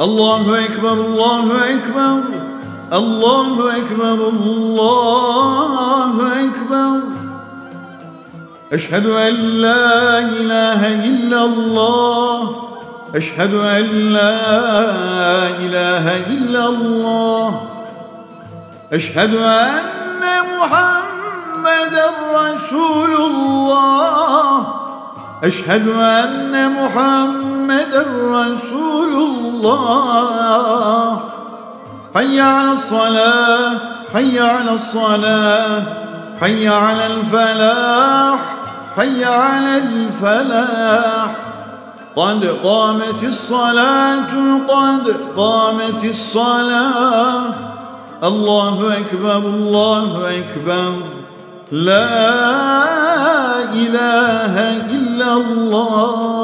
Allahu Ekber, Allahu Ekber. Allahu Ekber, Allahu Ekber. Eşhedü en la ilahe illallah. Eşhedü en la ilahe illallah. Eşhedü enne Muhammeden Resulullah. Eşhedü enne Muhammeden الله. حي على الصلاة حي على الصلاة حي على الفلاح حي على الفلاح. قد قامت الصلاة قد قامت الصلاة. الله أكبر الله أكبر. لا إله إلا الله.